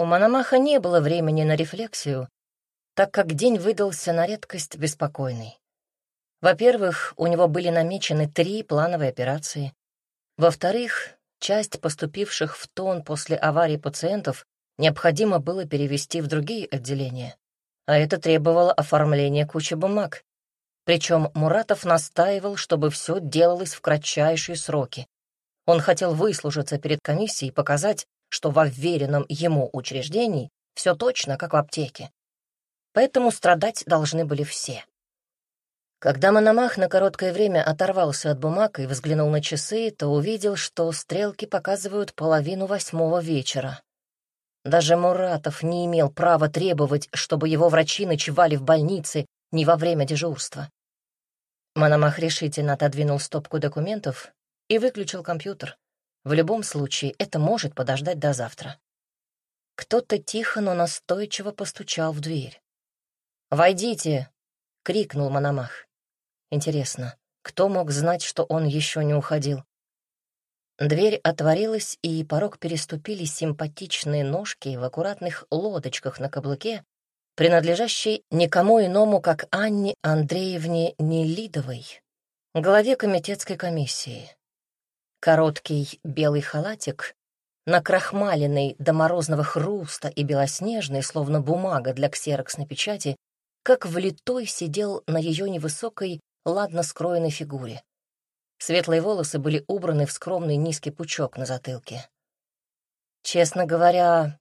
У Мономаха не было времени на рефлексию, так как день выдался на редкость беспокойный. Во-первых, у него были намечены три плановые операции. Во-вторых, часть поступивших в тон после аварии пациентов необходимо было перевести в другие отделения, а это требовало оформления кучи бумаг. Причем Муратов настаивал, чтобы все делалось в кратчайшие сроки. Он хотел выслужиться перед комиссией и показать, что во вверенном ему учреждении все точно, как в аптеке. Поэтому страдать должны были все. Когда Мономах на короткое время оторвался от бумаг и взглянул на часы, то увидел, что стрелки показывают половину восьмого вечера. Даже Муратов не имел права требовать, чтобы его врачи ночевали в больнице не во время дежурства. Мономах решительно отодвинул стопку документов и выключил компьютер. В любом случае, это может подождать до завтра. Кто-то тихо, но настойчиво постучал в дверь. «Войдите!» — крикнул Мономах. Интересно, кто мог знать, что он еще не уходил? Дверь отворилась, и порог переступили симпатичные ножки в аккуратных лодочках на каблуке, принадлежащей никому иному, как Анне Андреевне Нелидовой, главе комитетской комиссии. Короткий белый халатик, накрахмаленный до морозного хруста и белоснежный, словно бумага для ксероксной печати, как влитой сидел на ее невысокой, ладно скроенной фигуре. Светлые волосы были убраны в скромный низкий пучок на затылке. Честно говоря,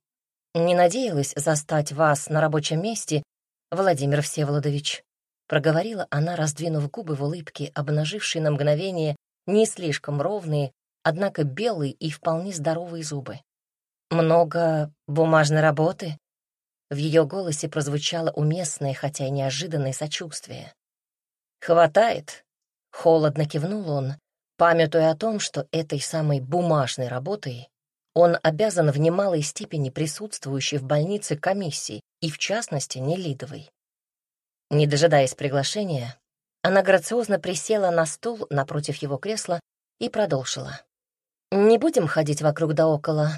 не надеялась застать вас на рабочем месте, Владимир Всеволодович, проговорила она, раздвинув губы в улыбке, обнажившей на мгновение не слишком ровные, однако белые и вполне здоровые зубы. «Много бумажной работы?» В ее голосе прозвучало уместное, хотя и неожиданное сочувствие. «Хватает», — холодно кивнул он, памятуя о том, что этой самой бумажной работой он обязан в немалой степени присутствующей в больнице комиссии, и в частности Нелидовой. Не дожидаясь приглашения, она грациозно присела на стул напротив его кресла и продолжила. «Не будем ходить вокруг да около.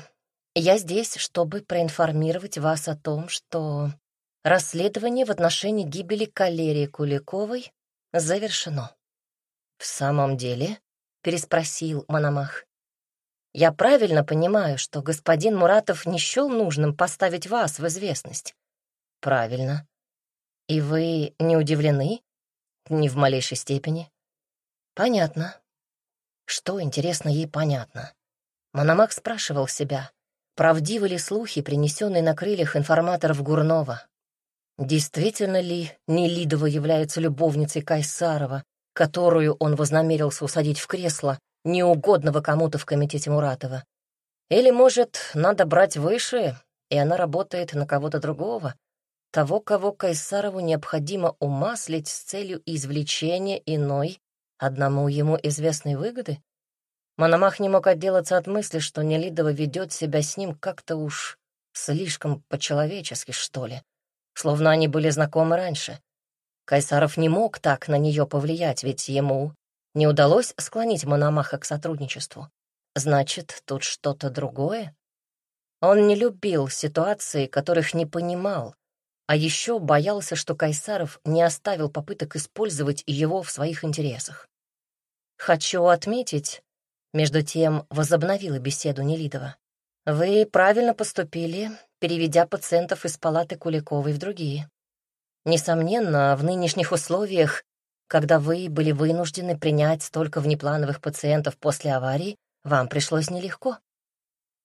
Я здесь, чтобы проинформировать вас о том, что расследование в отношении гибели Калерии Куликовой завершено». «В самом деле?» — переспросил Мономах. «Я правильно понимаю, что господин Муратов не счел нужным поставить вас в известность?» «Правильно. И вы не удивлены?» Ни в малейшей степени. Понятно. Что, интересно, ей понятно? Мономах спрашивал себя, правдивы ли слухи, принесенные на крыльях информаторов Гурнова. Действительно ли Нелидова является любовницей Кайсарова, которую он вознамерился усадить в кресло, неугодного кому-то в комитете Муратова? Или, может, надо брать выше, и она работает на кого-то другого, того, кого Кайсарову необходимо умаслить с целью извлечения иной, одному ему известной выгоды? Мономах не мог отделаться от мысли, что Нелидова ведет себя с ним как-то уж слишком по-человечески, что ли, словно они были знакомы раньше. Кайсаров не мог так на нее повлиять, ведь ему не удалось склонить Мономаха к сотрудничеству. Значит, тут что-то другое? Он не любил ситуации, которых не понимал, а еще боялся, что Кайсаров не оставил попыток использовать его в своих интересах. «Хочу отметить», — между тем возобновила беседу Нелидова, «вы правильно поступили, переведя пациентов из палаты Куликовой в другие. Несомненно, в нынешних условиях, когда вы были вынуждены принять столько внеплановых пациентов после аварии, вам пришлось нелегко.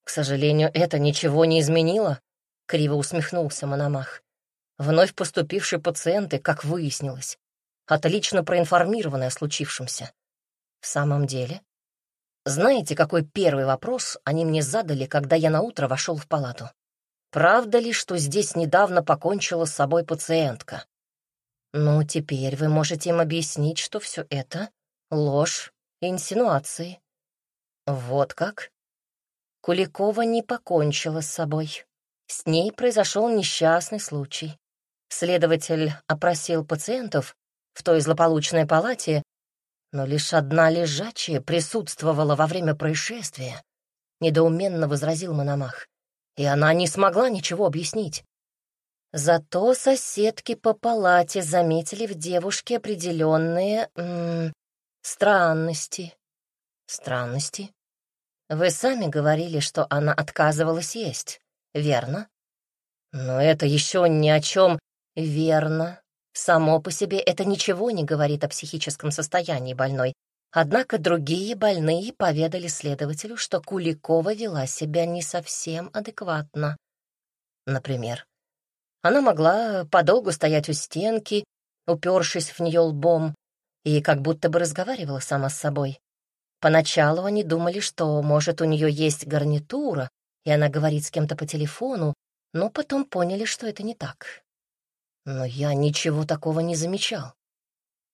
К сожалению, это ничего не изменило», — криво усмехнулся Мономах. Вновь поступившие пациенты, как выяснилось, отлично проинформированы о случившемся. В самом деле, знаете, какой первый вопрос они мне задали, когда я наутро вошел в палату? Правда ли, что здесь недавно покончила с собой пациентка? Ну, теперь вы можете им объяснить, что все это — ложь и инсинуации. Вот как? Куликова не покончила с собой. С ней произошел несчастный случай. Следователь опросил пациентов в той злополучной палате, но лишь одна лежачая присутствовала во время происшествия, недоуменно возразил Мономах. и она не смогла ничего объяснить. Зато соседки по палате заметили в девушке определенные странности. Странности? Вы сами говорили, что она отказывалась есть, верно? Но это еще ни о чем. Верно. Само по себе это ничего не говорит о психическом состоянии больной. Однако другие больные поведали следователю, что Куликова вела себя не совсем адекватно. Например, она могла подолгу стоять у стенки, упершись в нее лбом, и как будто бы разговаривала сама с собой. Поначалу они думали, что, может, у нее есть гарнитура, и она говорит с кем-то по телефону, но потом поняли, что это не так. Но я ничего такого не замечал.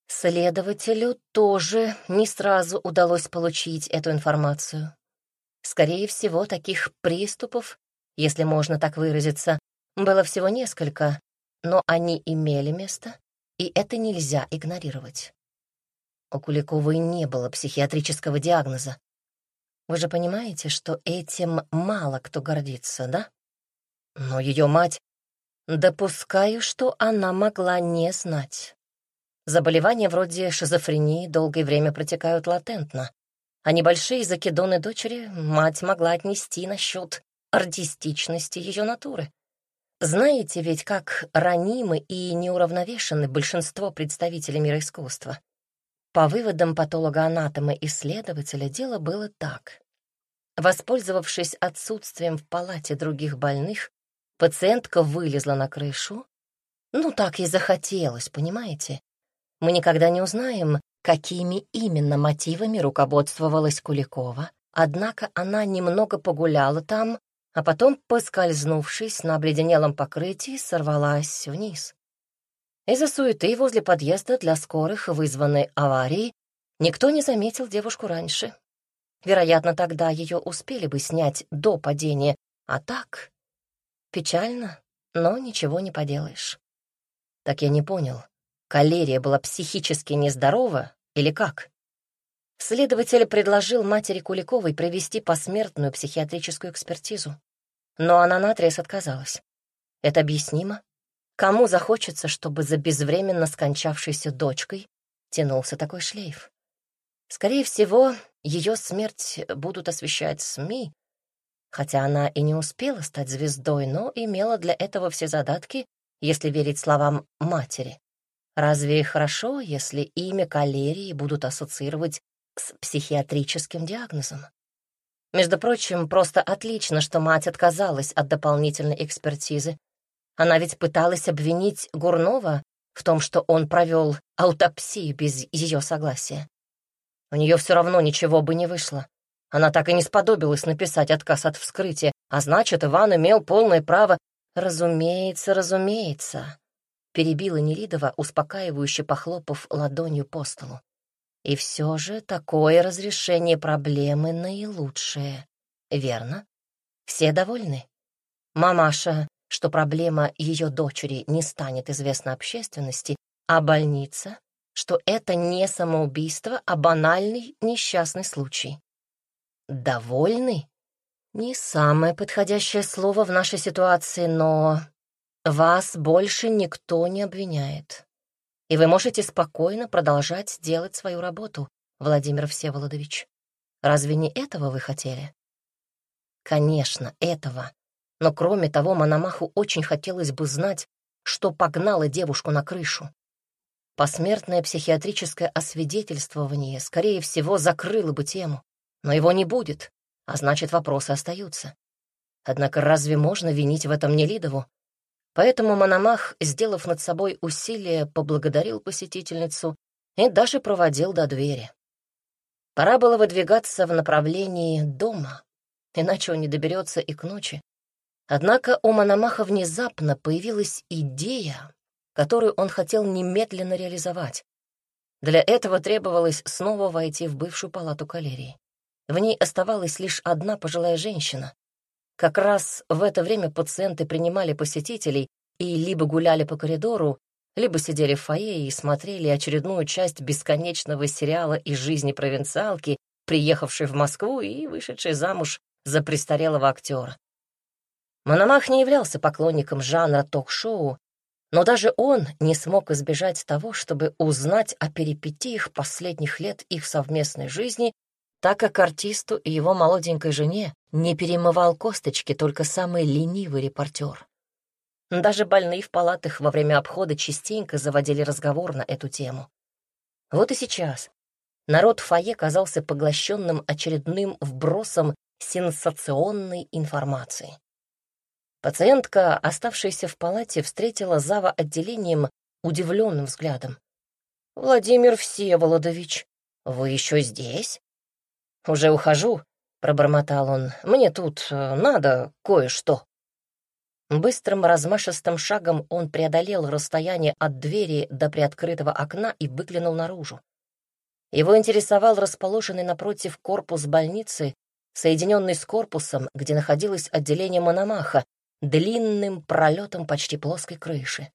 Следователю тоже не сразу удалось получить эту информацию. Скорее всего, таких приступов, если можно так выразиться, было всего несколько, но они имели место, и это нельзя игнорировать. У Куликовой не было психиатрического диагноза. Вы же понимаете, что этим мало кто гордится, да? Но ее мать... Допускаю, что она могла не знать. Заболевания вроде шизофрении долгое время протекают латентно, а небольшие закидоны дочери мать могла отнести на счет артистичности ее натуры. Знаете ведь, как ранимы и неуравновешены большинство представителей мира искусства. По выводам патолога-анатома исследователя дело было так. Воспользовавшись отсутствием в палате других больных, пациентка вылезла на крышу. Ну, так и захотелось, понимаете? Мы никогда не узнаем, какими именно мотивами руководствовалась Куликова, однако она немного погуляла там, а потом, поскользнувшись на обледенелом покрытии, сорвалась вниз. Из-за суеты возле подъезда для скорых, вызванной аварией, никто не заметил девушку раньше. Вероятно, тогда ее успели бы снять до падения, а так... Печально, но ничего не поделаешь. Так я не понял, калерия была психически нездорова или как? Следователь предложил матери Куликовой провести посмертную психиатрическую экспертизу. Но она наотрез отказалась. Это объяснимо. Кому захочется, чтобы за безвременно скончавшейся дочкой тянулся такой шлейф? Скорее всего, ее смерть будут освещать СМИ, хотя она и не успела стать звездой, но имела для этого все задатки, если верить словам матери. Разве хорошо, если имя калерии будут ассоциировать с психиатрическим диагнозом? Между прочим, просто отлично, что мать отказалась от дополнительной экспертизы, она ведь пыталась обвинить Гурнова в том, что он провел аутопсию без ее согласия. У нее все равно ничего бы не вышло. Она так и не сподобилась написать отказ от вскрытия, а значит, Иван имел полное право... «Разумеется, разумеется», — перебила Нелидова, успокаивающе похлопав ладонью по столу. «И все же такое разрешение проблемы наилучшее, верно? Все довольны? Мамаша что проблема ее дочери не станет известна общественности, а больница, что это не самоубийство, а банальный несчастный случай. Довольны? Не самое подходящее слово в нашей ситуации, но вас больше никто не обвиняет. И вы можете спокойно продолжать делать свою работу, Владимир Всеволодович. Разве не этого вы хотели? Конечно, этого. Но кроме того, Мономаху очень хотелось бы знать, что погнало девушку на крышу. Посмертное психиатрическое освидетельствование, скорее всего, закрыло бы тему. Но его не будет, а значит, вопросы остаются. Однако разве можно винить в этом Нелидову? Поэтому Мономах, сделав над собой усилие, поблагодарил посетительницу и даже проводил до двери. Пора было выдвигаться в направлении дома, иначе он не доберется и к ночи. Однако у Мономаха внезапно появилась идея, которую он хотел немедленно реализовать. Для этого требовалось снова войти в бывшую палату калерии. В ней оставалась лишь одна пожилая женщина. Как раз в это время пациенты принимали посетителей и либо гуляли по коридору, либо сидели в фойе и смотрели очередную часть бесконечного сериала из жизни провинциалки, приехавшей в Москву и вышедшей замуж за престарелого актера. Мономах не являлся поклонником жанра ток-шоу, но даже он не смог избежать того, чтобы узнать о перипетиях последних лет их совместной жизни, так как артисту и его молоденькой жене не перемывал косточки только самый ленивый репортер. Даже больные в палатах во время обхода частенько заводили разговор на эту тему. Вот и сейчас. Народ в фойе казался поглощенным очередным вбросом сенсационной информации. Пациентка, оставшаяся в палате, встретила зава отделением удивленным взглядом. «Владимир Всеволодович, вы еще здесь?» «Уже ухожу», — пробормотал он. «Мне тут э, надо кое-что». Быстрым размашистым шагом он преодолел расстояние от двери до приоткрытого окна и выглянул наружу. Его интересовал расположенный напротив корпус больницы, соединенный с корпусом, где находилось отделение Мономаха, длинным пролетом почти плоской крыши.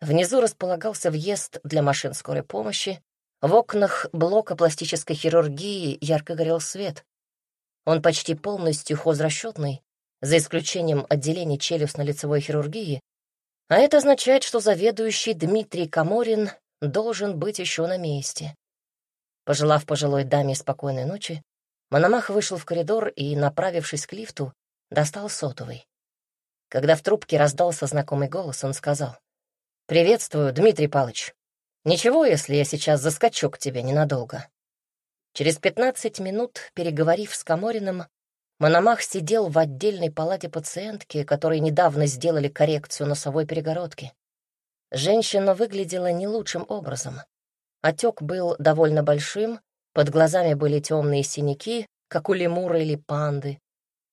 Внизу располагался въезд для машин скорой помощи, в окнах блока пластической хирургии ярко горел свет. Он почти полностью хозрасчетный, за исключением отделения челюстно-лицевой хирургии, а это означает, что заведующий Дмитрий Каморин должен быть еще на месте. Пожелав пожилой даме спокойной ночи, Мономах вышел в коридор и, направившись к лифту, достал сотовый. Когда в трубке раздался знакомый голос, он сказал, «Приветствую, Дмитрий Палыч. Ничего, если я сейчас заскочу к тебе ненадолго». Через пятнадцать минут, переговорив с Камориным, Мономах сидел в отдельной палате пациентки, которой недавно сделали коррекцию носовой перегородки. Женщина выглядела не лучшим образом. Отек был довольно большим, под глазами были темные синяки, как у лемура или панды.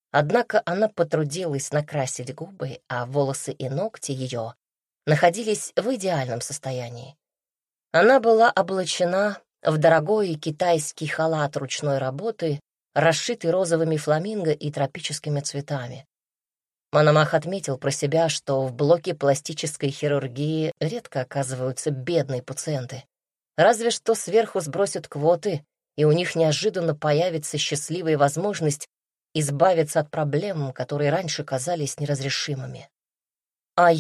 Однако она потрудилась накрасить губы, а волосы и ногти ее находились в идеальном состоянии. Она была облачена в дорогой китайский халат ручной работы расшитый розовыми фламинго и тропическими цветами. Мономах отметил про себя, что в блоке пластической хирургии редко оказываются бедные пациенты. Разве что сверху сбросят квоты, и у них неожиданно появится счастливая возможность избавиться от проблем, которые раньше казались неразрешимыми. «А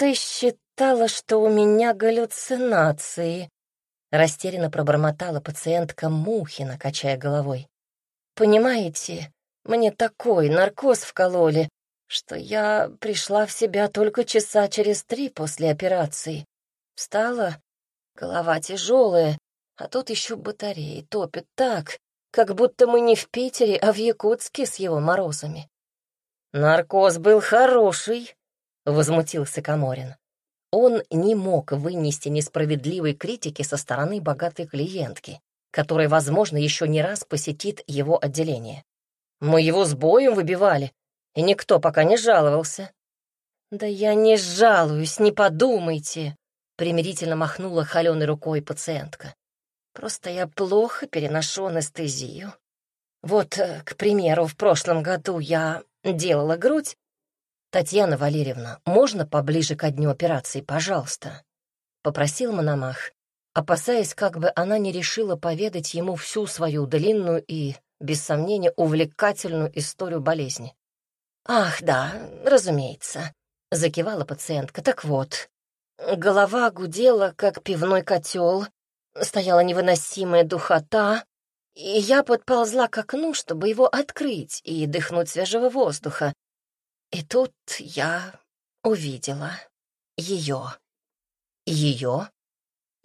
я-то считала, что у меня галлюцинации», — растерянно пробормотала пациентка Мухина, качая головой. Понимаете, мне такой наркоз вкололи, что я пришла в себя только часа через три после операции. Встала, голова тяжелая, а тут еще батареи топят так, как будто мы не в Питере, а в Якутске с его морозами. «Наркоз был хороший», — возмутился Каморин. Он не мог вынести несправедливой критики со стороны богатой клиентки который, возможно, еще не раз посетит его отделение. Мы его с боем выбивали, и никто пока не жаловался. «Да я не жалуюсь, не подумайте», — примирительно махнула холеной рукой пациентка. «Просто я плохо переношу анестезию. Вот, э, к примеру, в прошлом году я делала грудь. Татьяна Валерьевна, можно поближе к дню операции, пожалуйста?» — попросил Мономах, опасаясь, как бы она не решила поведать ему всю свою длинную и, без сомнения, увлекательную историю болезни. «Ах, да, разумеется», — закивала пациентка. «Так вот, голова гудела, как пивной котел, стояла невыносимая духота, и я подползла к окну, чтобы его открыть и дыхнуть свежего воздуха. И тут я увидела ее. Ее?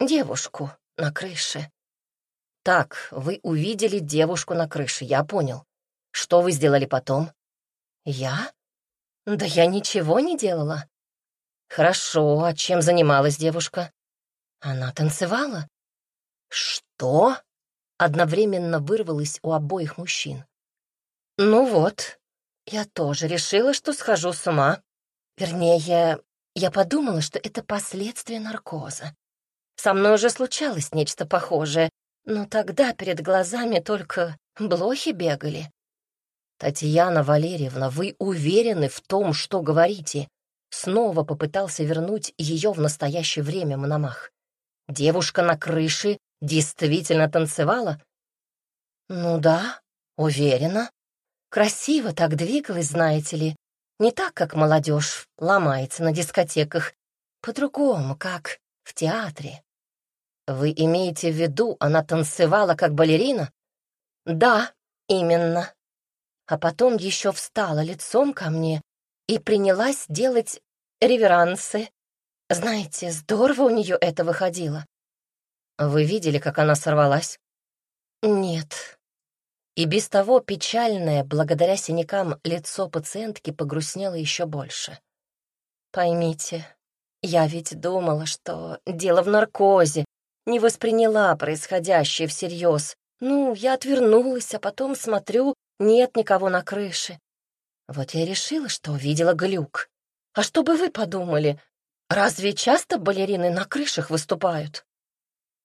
Девушку на крыше. Так, вы увидели девушку на крыше, я понял. Что вы сделали потом? Я? Да я ничего не делала. Хорошо, а чем занималась девушка? Она танцевала. Что? Одновременно вырвалось у обоих мужчин. Ну вот, я тоже решила, что схожу с ума. Вернее, я подумала, что это последствия наркоза. Со мной уже случалось нечто похожее, но тогда перед глазами только блохи бегали. «Татьяна Валерьевна, вы уверены в том, что говорите?» Снова попытался вернуть ее в настоящее время Мономах. Девушка на крыше действительно танцевала? Ну да, уверена. Красиво так двигалась, знаете ли. Не так, как молодежь ломается на дискотеках, по-другому, как в театре. Вы имеете в виду, она танцевала как балерина? Да, именно. А потом еще встала лицом ко мне и принялась делать реверансы. Знаете, здорово у нее это выходило. Вы видели, как она сорвалась? Нет. И без того печальное, благодаря синякам, лицо пациентки погрустнело еще больше. Поймите, я ведь думала, что дело в наркозе, не восприняла происходящее всерьез. Ну, я отвернулась, а потом смотрю, нет никого на крыше. Вот я решила, что увидела глюк. А что бы вы подумали? Разве часто балерины на крышах выступают?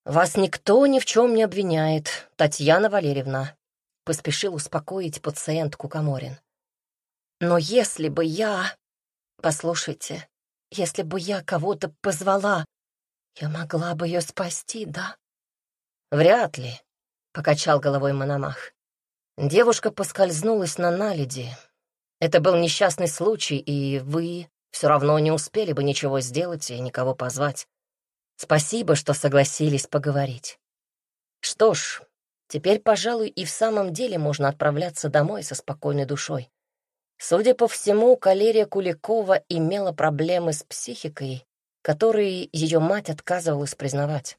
Вас никто ни в чем не обвиняет, Татьяна Валерьевна, поспешил успокоить пациентку Каморин. Но если бы я... Послушайте, если бы я кого-то позвала, я могла бы ее спасти, да? Вряд ли, — покачал головой Мономах. Девушка поскользнулась на наледи. Это был несчастный случай, и вы все равно не успели бы ничего сделать и никого позвать. Спасибо, что согласились поговорить. Что ж, теперь, пожалуй, и в самом деле можно отправляться домой со спокойной душой. Судя по всему, Калерия Куликова имела проблемы с психикой, которые ее мать отказывалась признавать.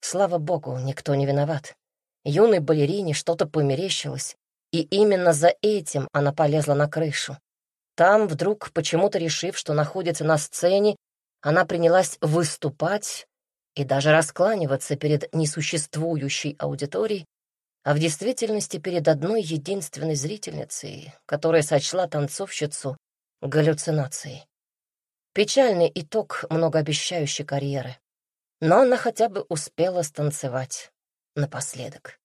Слава богу, никто не виноват. Юной балерине что-то померещилось, и именно за этим она полезла на крышу. Там, вдруг, почему-то решив, что находится на сцене, она принялась выступать и даже раскланиваться перед несуществующей аудиторией, а в действительности перед одной единственной зрительницей, которая сочла танцовщицу галлюцинацией. Печальный итог многообещающей карьеры. Но она хотя бы успела станцевать напоследок.